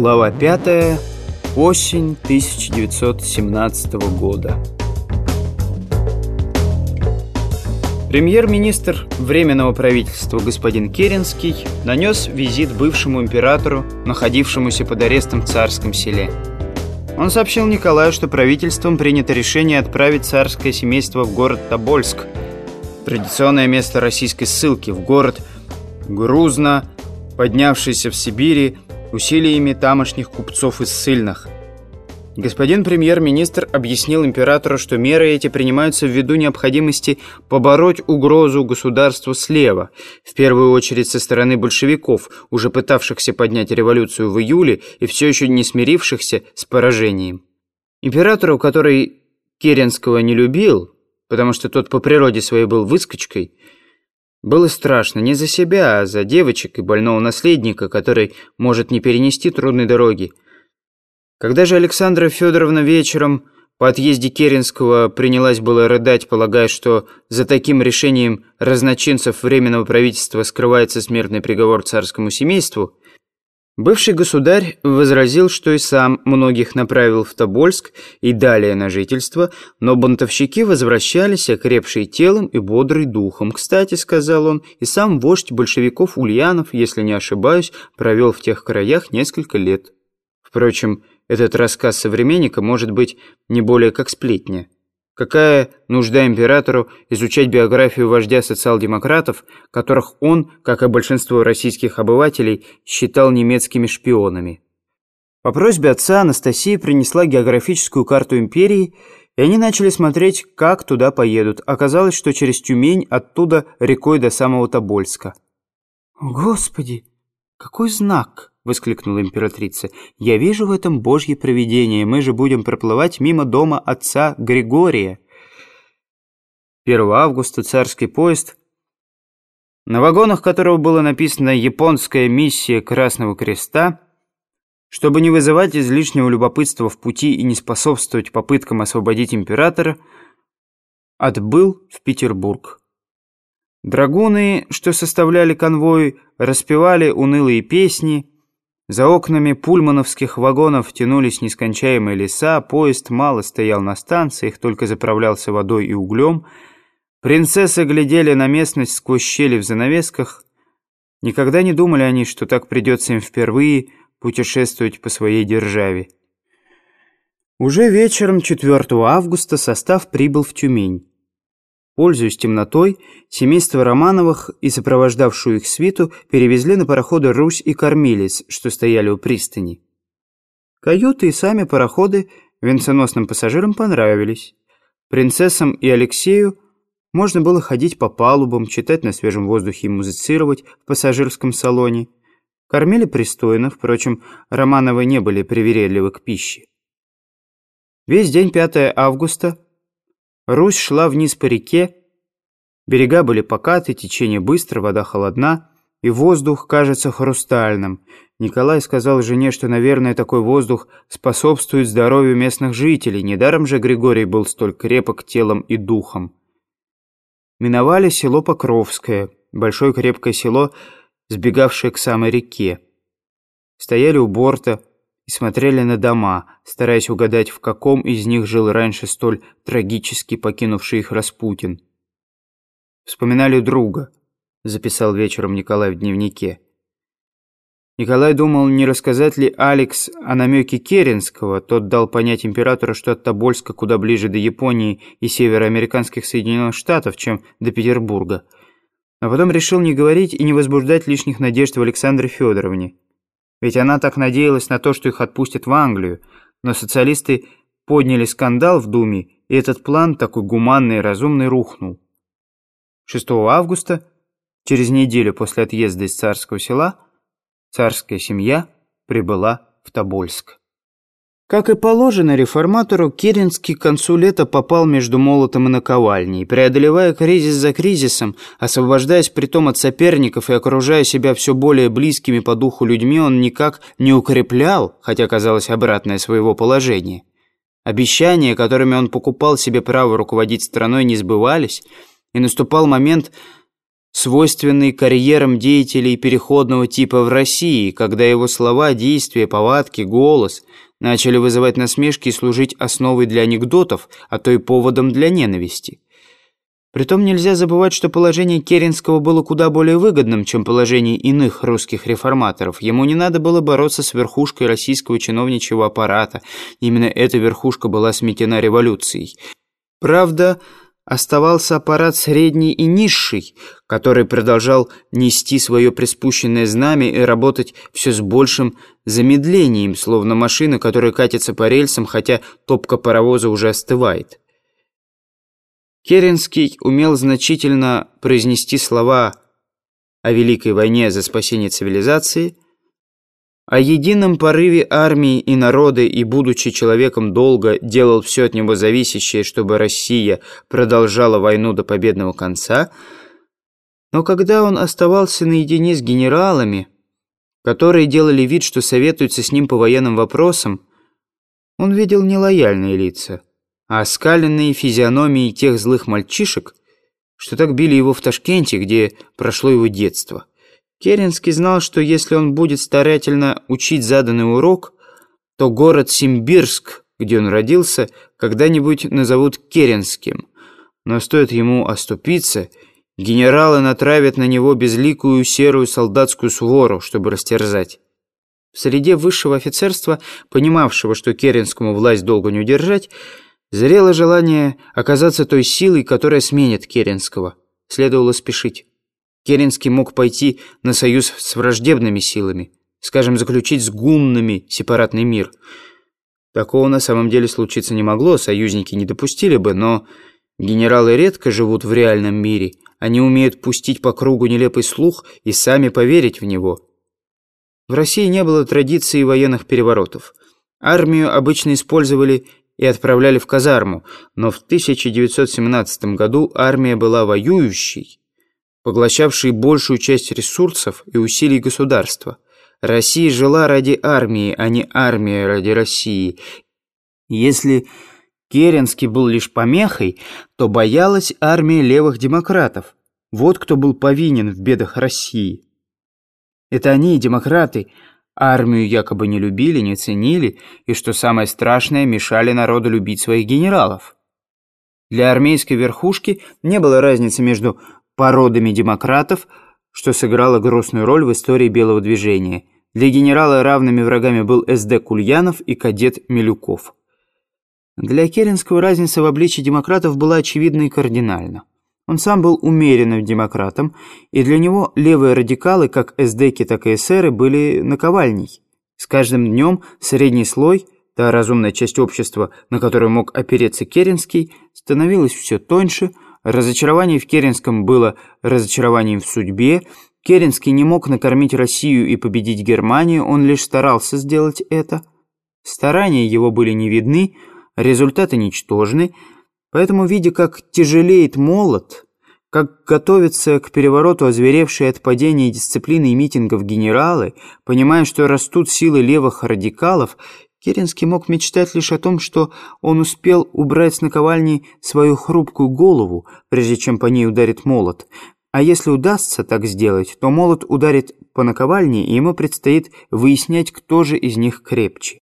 Глава 5. Осень 1917 года. Премьер-министр Временного правительства господин Керенский нанес визит бывшему императору, находившемуся под арестом в царском селе. Он сообщил Николаю, что правительством принято решение отправить царское семейство в город Тобольск, традиционное место российской ссылки, в город Грузно, поднявшийся в Сибири, усилиями тамошних купцов из ссыльных. Господин премьер-министр объяснил императору, что меры эти принимаются ввиду необходимости побороть угрозу государству слева, в первую очередь со стороны большевиков, уже пытавшихся поднять революцию в июле и все еще не смирившихся с поражением. Императору, который Керенского не любил, потому что тот по природе своей был выскочкой, было страшно не за себя, а за девочек и больного наследника, который может не перенести трудной дороги. Когда же Александра Федоровна вечером по отъезде Керенского принялась было рыдать, полагая, что за таким решением разночинцев Временного правительства скрывается смертный приговор царскому семейству, Бывший государь возразил, что и сам многих направил в Тобольск и далее на жительство, но бунтовщики возвращались, окрепшие телом и бодрый духом. Кстати, сказал он, и сам вождь большевиков Ульянов, если не ошибаюсь, провел в тех краях несколько лет. Впрочем, этот рассказ современника может быть не более как сплетня. Какая нужда императору изучать биографию вождя социал-демократов, которых он, как и большинство российских обывателей, считал немецкими шпионами? По просьбе отца Анастасия принесла географическую карту империи, и они начали смотреть, как туда поедут. Оказалось, что через Тюмень, оттуда рекой до самого Тобольска. «Господи, какой знак!» — воскликнула императрица. «Я вижу в этом божье провидение. Мы же будем проплывать мимо дома отца Григория». 1 августа царский поезд, на вагонах которого было написано «Японская миссия Красного Креста», чтобы не вызывать излишнего любопытства в пути и не способствовать попыткам освободить императора, отбыл в Петербург. Драгуны, что составляли конвой, распевали унылые песни, за окнами пульмановских вагонов тянулись нескончаемые леса, поезд мало стоял на станциях, только заправлялся водой и углем. Принцессы глядели на местность сквозь щели в занавесках. Никогда не думали они, что так придется им впервые путешествовать по своей державе. Уже вечером 4 августа состав прибыл в Тюмень. Пользуясь темнотой, семейство Романовых и сопровождавшую их свиту перевезли на пароходы «Русь» и «Кормилец», что стояли у пристани. Каюты и сами пароходы венценосным пассажирам понравились. Принцессам и Алексею можно было ходить по палубам, читать на свежем воздухе и музицировать в пассажирском салоне. Кормили пристойно, впрочем, Романовы не были привередливы к пище. Весь день 5 августа Русь шла вниз по реке, берега были покаты, течение быстро, вода холодна, и воздух кажется хрустальным. Николай сказал жене, что, наверное, такой воздух способствует здоровью местных жителей, недаром же Григорий был столь крепок телом и духом. Миновали село Покровское, большое крепкое село, сбегавшее к самой реке. Стояли у борта, и смотрели на дома, стараясь угадать, в каком из них жил раньше столь трагически покинувший их Распутин. «Вспоминали друга», — записал вечером Николай в дневнике. Николай думал, не рассказать ли Алекс о намеке Керенского. Тот дал понять императору, что от Тобольска куда ближе до Японии и североамериканских Соединенных Штатов, чем до Петербурга. А потом решил не говорить и не возбуждать лишних надежд в Александре Федоровне. Ведь она так надеялась на то, что их отпустят в Англию. Но социалисты подняли скандал в Думе, и этот план, такой гуманный и разумный, рухнул. 6 августа, через неделю после отъезда из царского села, царская семья прибыла в Тобольск. Как и положено реформатору, Керенский к концу лета попал между молотом и наковальней, преодолевая кризис за кризисом, освобождаясь притом от соперников и окружая себя все более близкими по духу людьми, он никак не укреплял, хотя казалось обратное своего положения. Обещания, которыми он покупал себе право руководить страной, не сбывались, и наступал момент, свойственный карьерам деятелей переходного типа в России, когда его слова, действия, повадки, голос начали вызывать насмешки и служить основой для анекдотов, а то и поводом для ненависти. Притом нельзя забывать, что положение Керенского было куда более выгодным, чем положение иных русских реформаторов. Ему не надо было бороться с верхушкой российского чиновничьего аппарата. Именно эта верхушка была сметена революцией. Правда, оставался аппарат средний и низший, который продолжал нести свое приспущенное знамя и работать все с большим замедлением, словно машина, которая катится по рельсам, хотя топка паровоза уже остывает. Керенский умел значительно произнести слова о Великой войне за спасение цивилизации, о едином порыве армии и народа и, будучи человеком долго, делал все от него зависящее, чтобы Россия продолжала войну до победного конца, но когда он оставался наедине с генералами, которые делали вид, что советуются с ним по военным вопросам, он видел нелояльные лица – а оскаленные физиономии тех злых мальчишек, что так били его в Ташкенте, где прошло его детство. Керенский знал, что если он будет старательно учить заданный урок, то город Симбирск, где он родился, когда-нибудь назовут Керенским. Но стоит ему оступиться, генералы натравят на него безликую серую солдатскую свору, чтобы растерзать. В среде высшего офицерства, понимавшего, что Керенскому власть долго не удержать, Зрело желание оказаться той силой, которая сменит Керенского. Следовало спешить. Керенский мог пойти на союз с враждебными силами, скажем, заключить с гуннами сепаратный мир. Такого на самом деле случиться не могло, союзники не допустили бы, но генералы редко живут в реальном мире. Они умеют пустить по кругу нелепый слух и сами поверить в него. В России не было традиции военных переворотов. Армию обычно использовали и отправляли в казарму, но в 1917 году армия была воюющей, поглощавшей большую часть ресурсов и усилий государства. Россия жила ради армии, а не армия ради России. Если Керенский был лишь помехой, то боялась армия левых демократов. Вот кто был повинен в бедах России. Это они, демократы, Армию якобы не любили, не ценили, и, что самое страшное, мешали народу любить своих генералов. Для армейской верхушки не было разницы между породами демократов, что сыграло грустную роль в истории Белого движения. Для генерала равными врагами был СД Кульянов и кадет Милюков. Для Керенского разница в обличии демократов была очевидна и кардинальна. Он сам был умеренным демократом, и для него левые радикалы, как эсдеки, так и эсеры, были наковальней. С каждым днем средний слой, та разумная часть общества, на которую мог опереться Керенский, становилась все тоньше, разочарование в Керенском было разочарованием в судьбе, Керенский не мог накормить Россию и победить Германию, он лишь старался сделать это. Старания его были не видны, результаты ничтожны, Поэтому, видя, как тяжелеет молот, как готовятся к перевороту озверевшие от падения дисциплины и митингов генералы, понимая, что растут силы левых радикалов, Керенский мог мечтать лишь о том, что он успел убрать с наковальни свою хрупкую голову, прежде чем по ней ударит молот. А если удастся так сделать, то молот ударит по наковальне, и ему предстоит выяснять, кто же из них крепче.